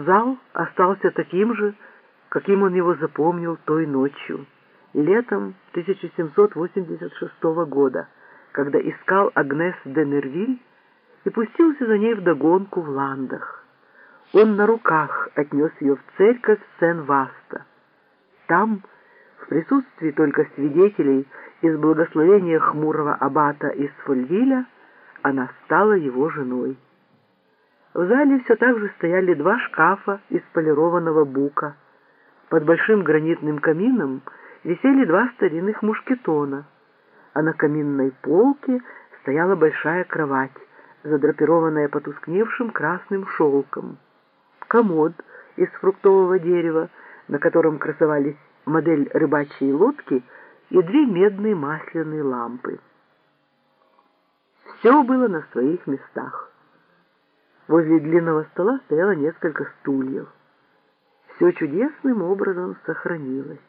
Зал остался таким же, каким он его запомнил той ночью, летом 1786 года, когда искал Агнес де Нервиль и пустился за ней вдогонку в ландах. Он на руках отнес ее в церковь Сен-Васта. Там, в присутствии только свидетелей из благословения хмурого аббата из Фольвиля, она стала его женой. В зале все так же стояли два шкафа из полированного бука. Под большим гранитным камином висели два старинных мушкетона, а на каминной полке стояла большая кровать, задрапированная потускневшим красным шелком. Комод из фруктового дерева, на котором красовались модель рыбачьей лодки и две медные масляные лампы. Все было на своих местах. Возле длинного стола стояло несколько стульев. Все чудесным образом сохранилось.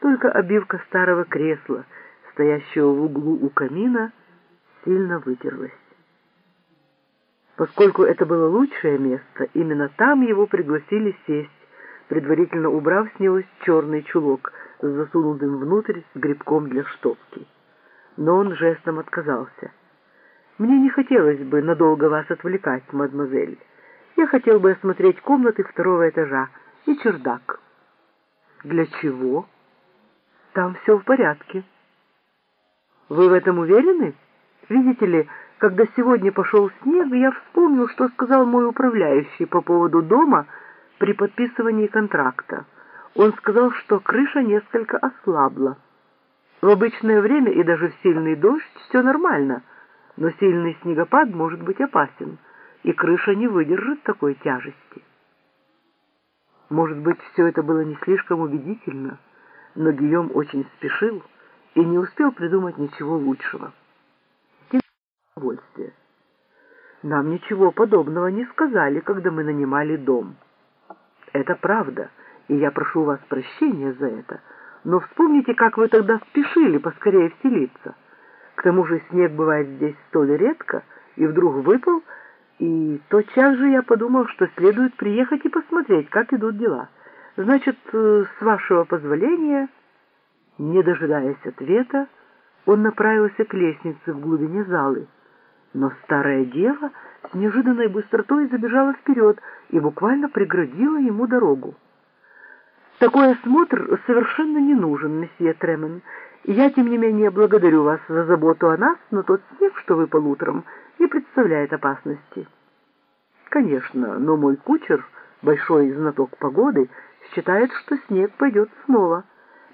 Только обивка старого кресла, стоящего в углу у камина, сильно вытерлась. Поскольку это было лучшее место, именно там его пригласили сесть, предварительно убрав с него черный чулок с засунутым внутрь грибком для штопки. Но он жестом отказался. «Мне не хотелось бы надолго вас отвлекать, мадемуазель. Я хотел бы осмотреть комнаты второго этажа и чердак». «Для чего?» «Там все в порядке». «Вы в этом уверены? Видите ли, когда сегодня пошел снег, я вспомнил, что сказал мой управляющий по поводу дома при подписывании контракта. Он сказал, что крыша несколько ослабла. В обычное время и даже в сильный дождь все нормально, но сильный снегопад может быть опасен, и крыша не выдержит такой тяжести. Может быть, все это было не слишком убедительно, но Гийом очень спешил и не успел придумать ничего лучшего удовольствие. Нам ничего подобного не сказали, когда мы нанимали дом. Это правда, и я прошу вас прощения за это, но вспомните, как вы тогда спешили поскорее вселиться. К тому же снег бывает здесь столь редко, и вдруг выпал, и тотчас же я подумал, что следует приехать и посмотреть, как идут дела. Значит, э, с вашего позволения, не дожидаясь ответа, он направился к лестнице в глубине залы. Но старая дева с неожиданной быстротой забежала вперед и буквально преградила ему дорогу. «Такой осмотр совершенно не нужен, месье Тремен. Я, тем не менее, благодарю вас за заботу о нас, но тот снег, что выпал утром, не представляет опасности». «Конечно, но мой кучер, большой знаток погоды, считает, что снег пойдет снова,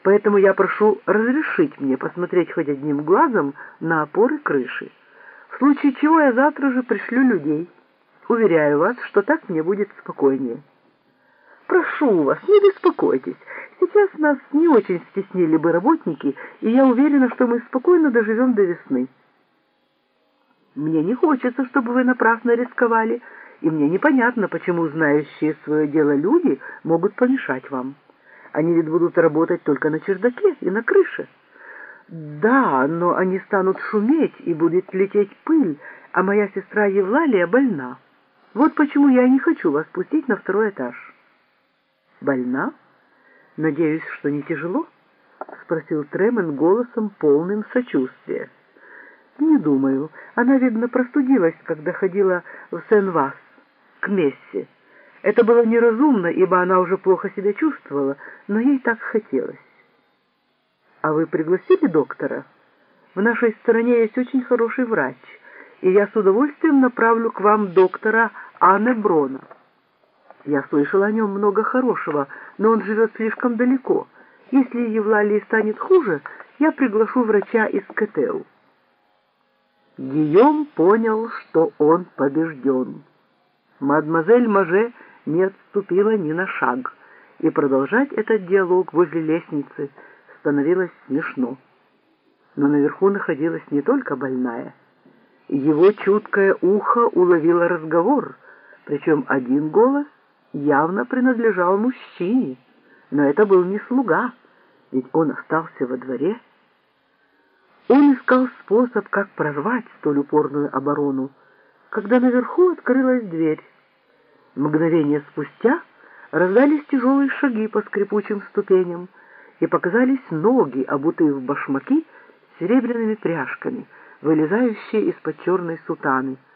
поэтому я прошу разрешить мне посмотреть хоть одним глазом на опоры крыши». В случае чего я завтра же пришлю людей. Уверяю вас, что так мне будет спокойнее. Прошу вас, не беспокойтесь. Сейчас нас не очень стеснили бы работники, и я уверена, что мы спокойно доживем до весны. Мне не хочется, чтобы вы напрасно рисковали, и мне непонятно, почему знающие свое дело люди могут помешать вам. Они ведь будут работать только на чердаке и на крыше. «Да, но они станут шуметь, и будет лететь пыль, а моя сестра Евлалия больна. Вот почему я не хочу вас пустить на второй этаж». «Больна? Надеюсь, что не тяжело?» — спросил Тремен голосом, полным сочувствия. «Не думаю. Она, видно, простудилась, когда ходила в Сен-Вас, к Мессе. Это было неразумно, ибо она уже плохо себя чувствовала, но ей так хотелось. «А вы пригласили доктора? В нашей стране есть очень хороший врач, и я с удовольствием направлю к вам доктора Анне Брона. Я слышал о нем много хорошего, но он живет слишком далеко. Если Евлалии станет хуже, я приглашу врача из КТУ». Гийом понял, что он побежден. Мадемуазель Маже не отступила ни на шаг, и продолжать этот диалог возле лестницы – становилось смешно. Но наверху находилась не только больная. Его чуткое ухо уловило разговор, причем один голос явно принадлежал мужчине, но это был не слуга, ведь он остался во дворе. Он искал способ, как прорвать столь упорную оборону, когда наверху открылась дверь. Мгновение спустя раздались тяжелые шаги по скрипучим ступеням, и показались ноги, обутые в башмаки с серебряными пряжками, вылезающие из-под черной сутаны —